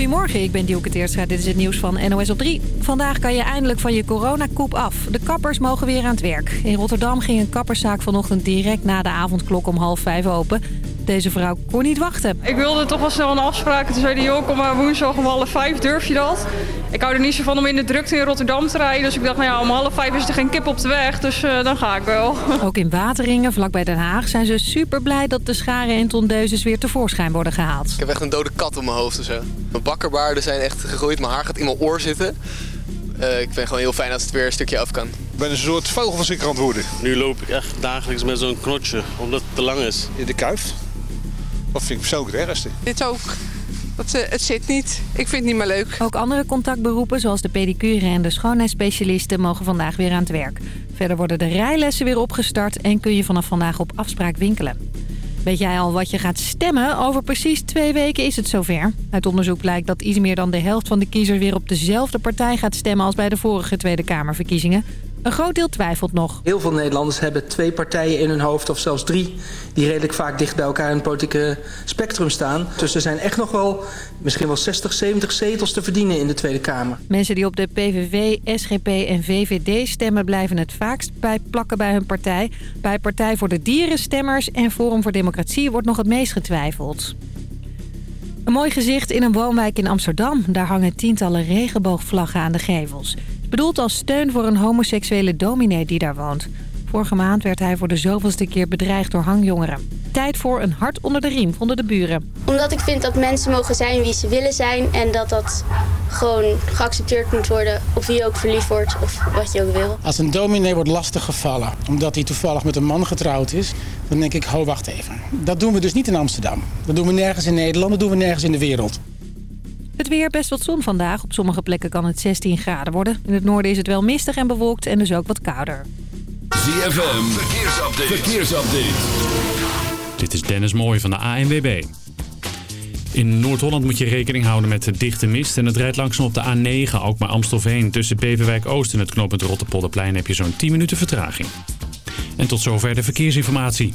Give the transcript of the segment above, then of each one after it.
Goedemorgen, ik ben Dielke. Dit is het nieuws van NOS op 3. Vandaag kan je eindelijk van je coronakoep af. De kappers mogen weer aan het werk. In Rotterdam ging een kapperszaak vanochtend direct na de avondklok om half vijf open. Deze vrouw kon niet wachten. Ik wilde toch wel snel een afspraak. Toen zei hij, joh, kom maar woensdag om half vijf, durf je dat? Ik hou er niet zo van om in de drukte in Rotterdam te rijden. Dus ik dacht, nou ja, om half vijf is er geen kip op de weg. Dus uh, dan ga ik wel. Ook in Wateringen, vlakbij Den Haag, zijn ze super blij dat de scharen en tondeuses weer tevoorschijn worden gehaald. Ik heb echt een dode kat op mijn hoofd of zo. Mijn bakkerbaarden zijn echt gegroeid, mijn haar gaat in mijn oor zitten. Uh, ik vind gewoon heel fijn als het weer een stukje af kan. Ik ben een soort vogel aan het worden. Nu loop ik echt dagelijks met zo'n knotje, omdat het te lang is. In de kuif. Dat vind ik persoonlijk het ergste. Dit ook. Dat, uh, het zit niet. Ik vind het niet meer leuk. Ook andere contactberoepen, zoals de pedicure en de schoonheidsspecialisten, mogen vandaag weer aan het werk. Verder worden de rijlessen weer opgestart en kun je vanaf vandaag op afspraak winkelen. Weet jij al wat je gaat stemmen? Over precies twee weken is het zover. Uit onderzoek blijkt dat iets meer dan de helft van de kiezers weer op dezelfde partij gaat stemmen als bij de vorige Tweede Kamerverkiezingen. Een groot deel twijfelt nog. Heel veel Nederlanders hebben twee partijen in hun hoofd, of zelfs drie... die redelijk vaak dicht bij elkaar in het politieke spectrum staan. Dus er zijn echt nog wel misschien wel 60, 70 zetels te verdienen in de Tweede Kamer. Mensen die op de PVV, SGP en VVD stemmen... blijven het vaakst bij plakken bij hun partij. Bij Partij voor de Dierenstemmers en Forum voor Democratie... wordt nog het meest getwijfeld. Een mooi gezicht in een woonwijk in Amsterdam. Daar hangen tientallen regenboogvlaggen aan de gevels. Bedoeld als steun voor een homoseksuele dominee die daar woont. Vorige maand werd hij voor de zoveelste keer bedreigd door hangjongeren. Tijd voor een hart onder de riem, vonden de buren. Omdat ik vind dat mensen mogen zijn wie ze willen zijn... en dat dat gewoon geaccepteerd moet worden op wie je ook verliefd wordt of wat je ook wil. Als een dominee wordt lastiggevallen omdat hij toevallig met een man getrouwd is... dan denk ik, ho, wacht even. Dat doen we dus niet in Amsterdam. Dat doen we nergens in Nederland, dat doen we nergens in de wereld. Het weer, best wat zon vandaag. Op sommige plekken kan het 16 graden worden. In het noorden is het wel mistig en bewolkt en dus ook wat kouder. ZFM, verkeersupdate. verkeersupdate. Dit is Dennis Mooij van de ANWB. In Noord-Holland moet je rekening houden met de dichte mist. En het rijdt langzaam op de A9, ook maar Amstelveen. Tussen Beverwijk Oost en het knooppunt Rotterpolderplein heb je zo'n 10 minuten vertraging. En tot zover de verkeersinformatie.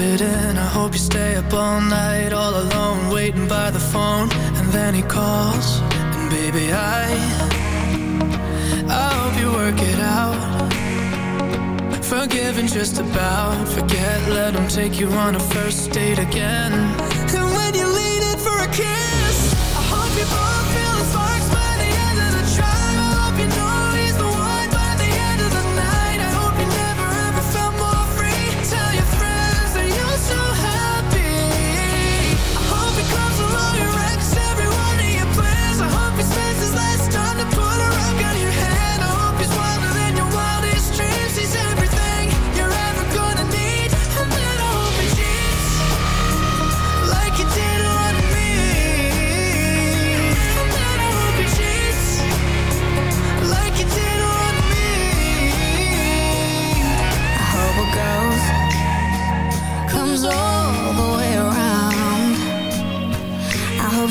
it in. I hope you stay up all night, all alone, waiting by the phone. And then he calls, and baby, I, I hope you work it out. Forgiven just about, forget, let him take you on a first date again. And when you're leaning for a kiss, I hope you both feel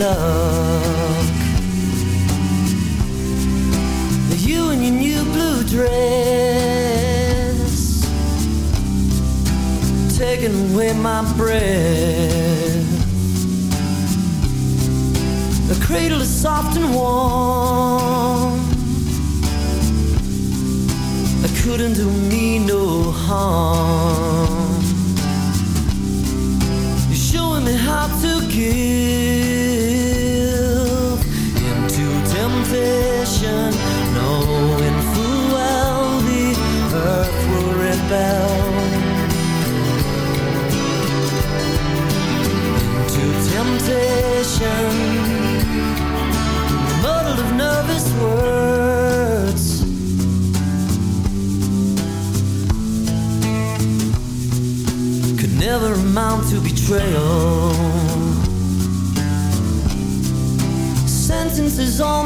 love.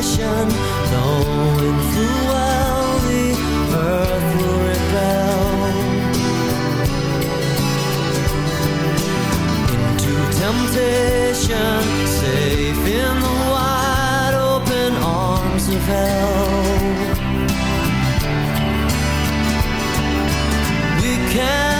temptation, knowing full well the earth will rebel into temptation, safe in the wide open arms of hell. we can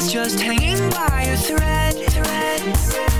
is just hanging by a thread. thread. I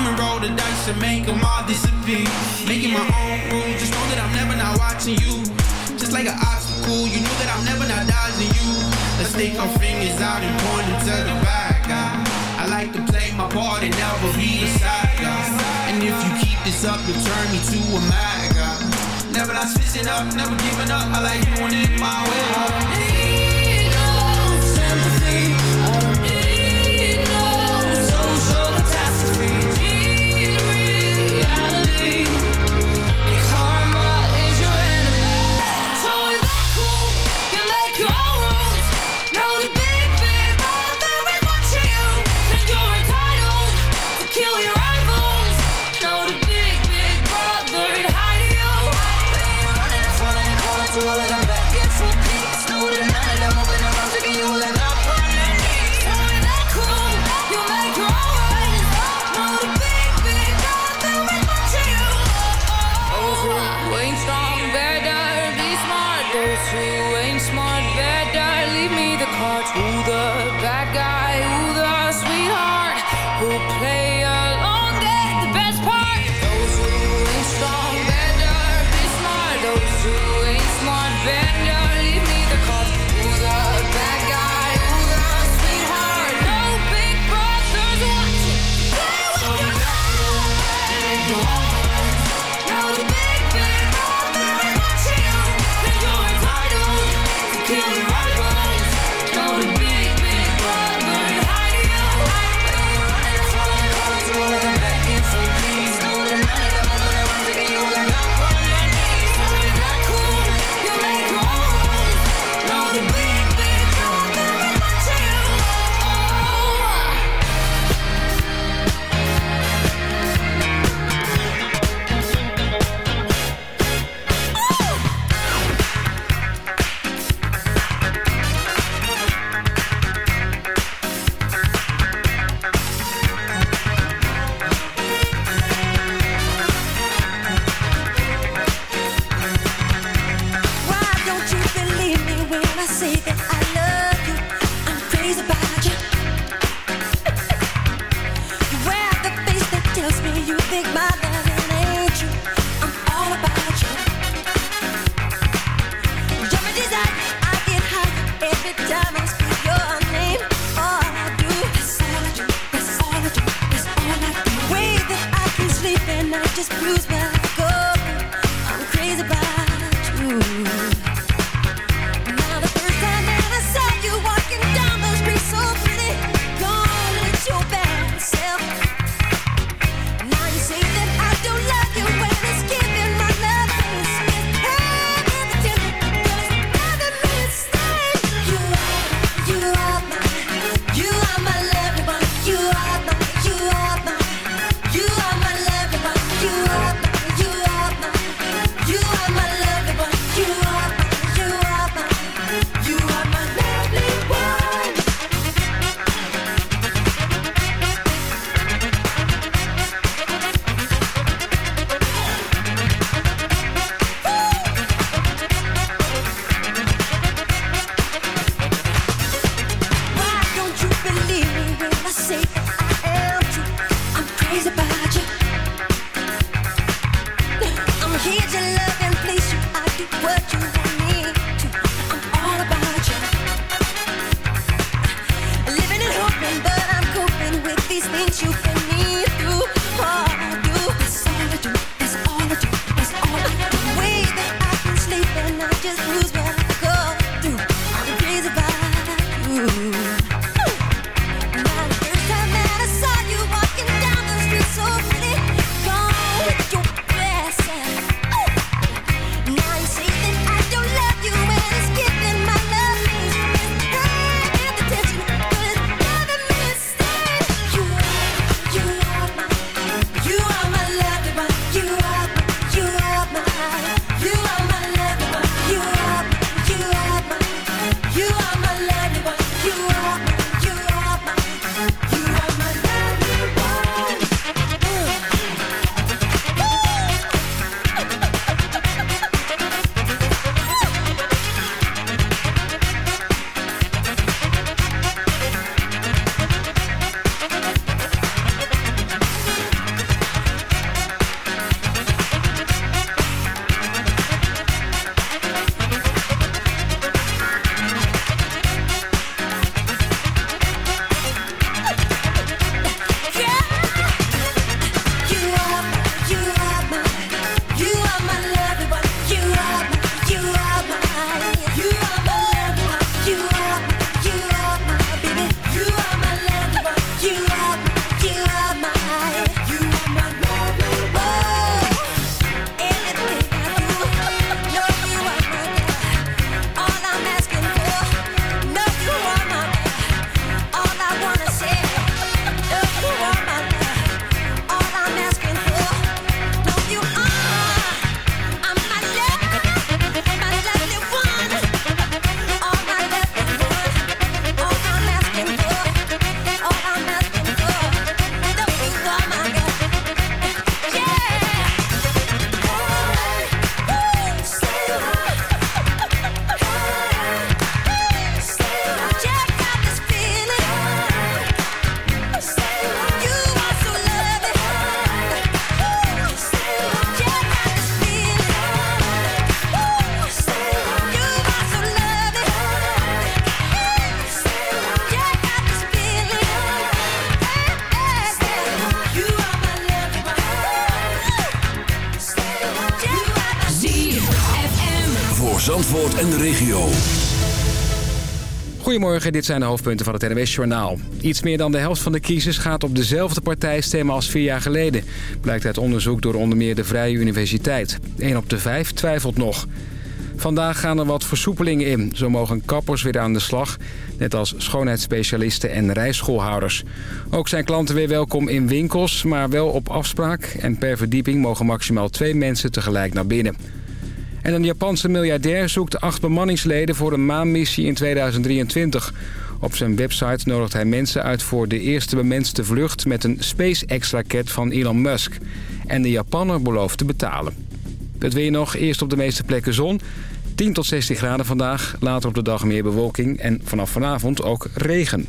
scheme and roll the dice and make them all disappear. Making my own rules, just know that I'm never not watching you. Just like an obstacle, you know that I'm never not dodging you. Let's take our fingers out and point them to the back. I like to play my part and never be a side guy. And if you keep this up, you'll turn me to a mad guy. Never not switching up, never giving up. I like doing it my way. Dit zijn de hoofdpunten van het NWS-journaal. Iets meer dan de helft van de kiezers gaat op dezelfde partij stemmen als vier jaar geleden. Blijkt uit onderzoek door onder meer de Vrije Universiteit. 1 op de 5 twijfelt nog. Vandaag gaan er wat versoepelingen in. Zo mogen kappers weer aan de slag, net als schoonheidsspecialisten en rijschoolhouders. Ook zijn klanten weer welkom in winkels, maar wel op afspraak. En per verdieping mogen maximaal twee mensen tegelijk naar binnen. En een Japanse miljardair zoekt acht bemanningsleden voor een maanmissie in 2023. Op zijn website nodigt hij mensen uit voor de eerste bemenste vlucht... met een SpaceX-raket van Elon Musk. En de Japanner belooft te betalen. Het weer nog, eerst op de meeste plekken zon. 10 tot 16 graden vandaag, later op de dag meer bewolking... en vanaf vanavond ook regen.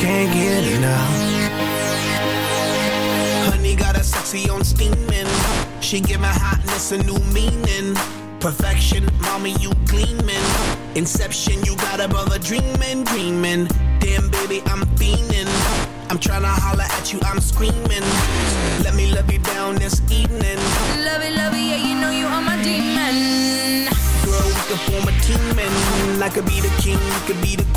Can't get enough. Honey got a sexy on steaming. She give my hotness a new meaning. Perfection, mommy, you gleaming. Inception, you got a brother dreaming, dreaming. Damn, baby, I'm fiending. I'm tryna holler at you, I'm screaming. Let me love you down this evening. Love it, love it, yeah, you know you are my demon. Girl, we could form a team and I could be the king, you could be the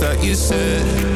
That you said.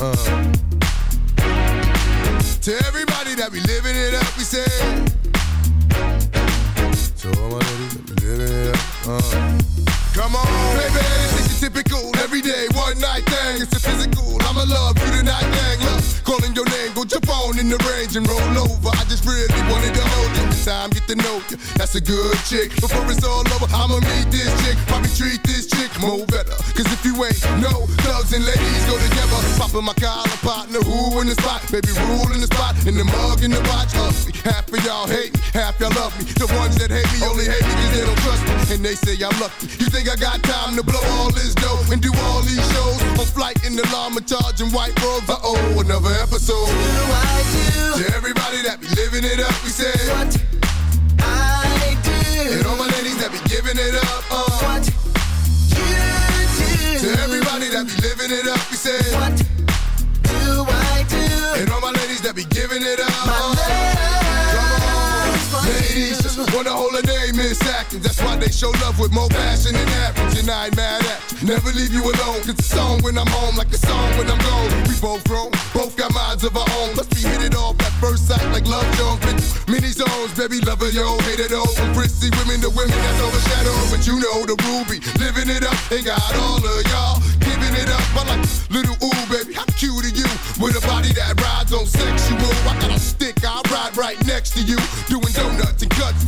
Uh. To everybody that be living it up, we say. To all my ladies that be living it up, uh. Come on, baby, is your typical everyday one night thing. It's a physical. I'ma love you tonight, gang. Love calling your name, go jump on in the range and roll over. I just really wanted to hold you. This time, get to know you. That's a good chick. Before it's all over, I'ma meet this chick. Probably treat this chick more better. Cause if you ain't no thugs and ladies go together. Popping my collar partner, who in the spot? Baby, rule in the spot. In the mug, in the watch. Ugly. Half of y'all hate me, half y'all love me. The ones that hate me only hate me cause they don't trust me. And they say I'm lucky. You think I got time to blow all this dough and do all these shows? On flight in the llama charging white robes. Uh oh, another episode. Do I do? To everybody that be living it up, we say. What I do. And all my ladies that be giving it up. Uh. What you do. To everybody that be living it up, we say. What do I do? And all my ladies that be giving it up. Ladies just wanna a name. That's why they show love with more passion than average. And I ain't mad at. Never leave you alone. Cause it's song when I'm home, like a song when I'm gone. We both grown, both got minds of our own. Must be hit it off at first sight like love Jones. Mini zones, baby, lover, yo, hate it all. From prissy women to women that's overshadowed. But you know the ruby, living it up. Ain't got all of y'all giving it up. I like little ooh, baby, how cute are you? With a body that rides on sexual. I got a stick, I ride right next to you. Doing donuts and cuts,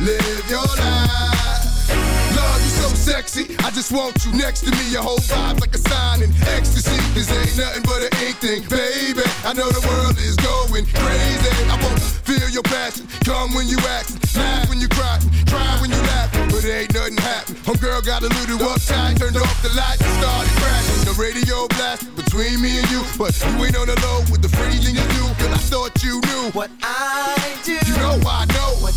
Live your life. Love you so sexy. I just want you next to me. Your whole vibe's like a sign in ecstasy. This ain't nothing but an ink thing, baby. I know the world is going crazy. I wanna feel your passion. Come when you act, laugh when you cry, cry when you laugh. But it ain't nothing happen. Homegirl got a little uptight, turned off the lights and started crashing. The radio blasted between me and you, but you ain't on the low with the freezing you do. Girl, I thought you knew what I do. You know I know what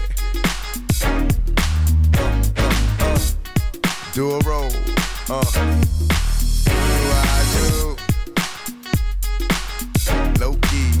Do a roll. Uh. Do I do? Low key.